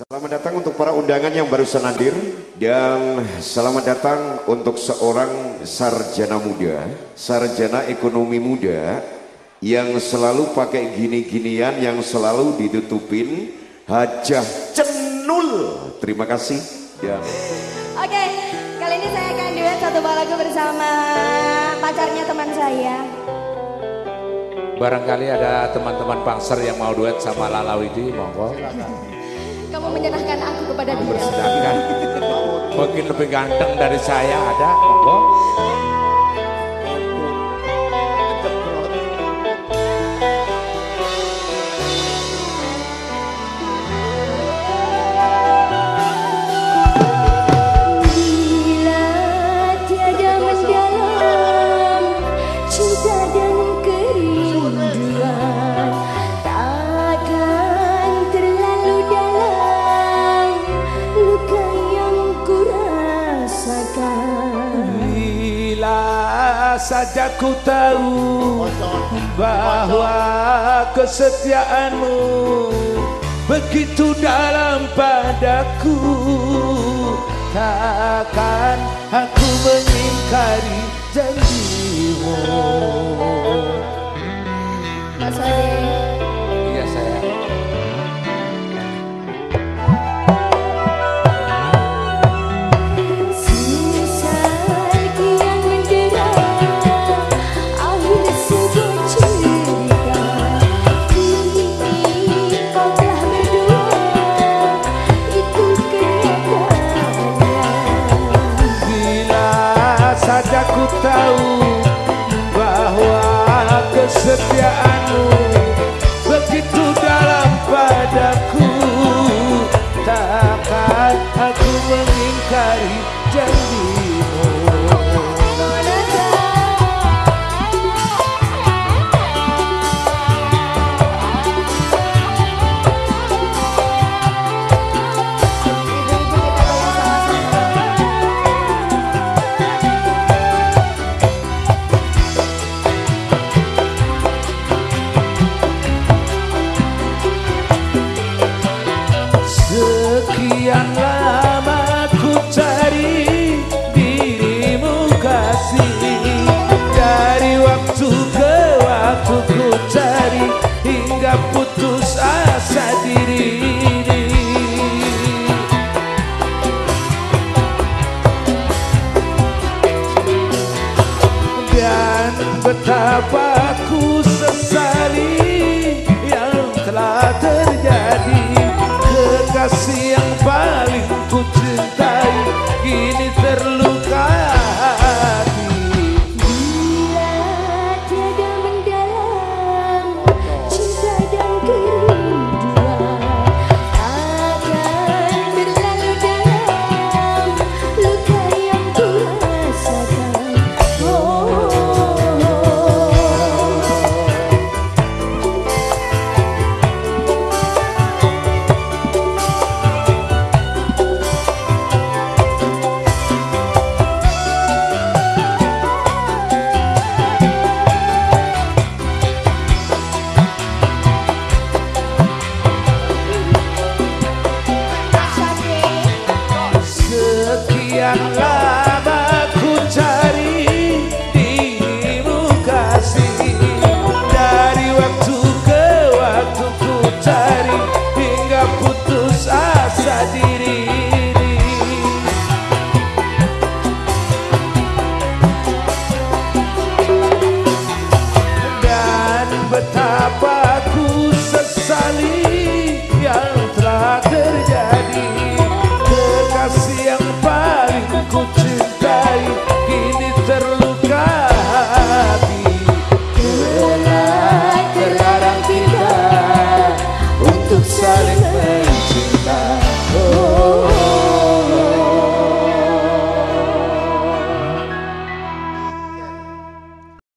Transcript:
Selamat datang untuk para undangan yang barusan hadir dan selamat datang untuk seorang sarjana muda, sarjana ekonomi muda yang selalu pakai gini-ginian yang selalu ditutupin hajah cenul. Terima kasih. Ya. Oke, kali ini saya akan duet satu buah lagu bersama pacarnya teman saya. Barangkali ada teman-teman pangser yang mau duet sama Lala Widi, monggo. Kamu menyerahkan aku kepada dia. Bersedangkan mungkin lebih ganteng dari saya ada, monggo. Saja ku tahu bahwa kesetiaanmu begitu dalam padaku takkan aku mengingkari janjimu Mas Ade. Kesetiaanmu Sekian lama ku cari dirimu kasih. Dari waktu Sekian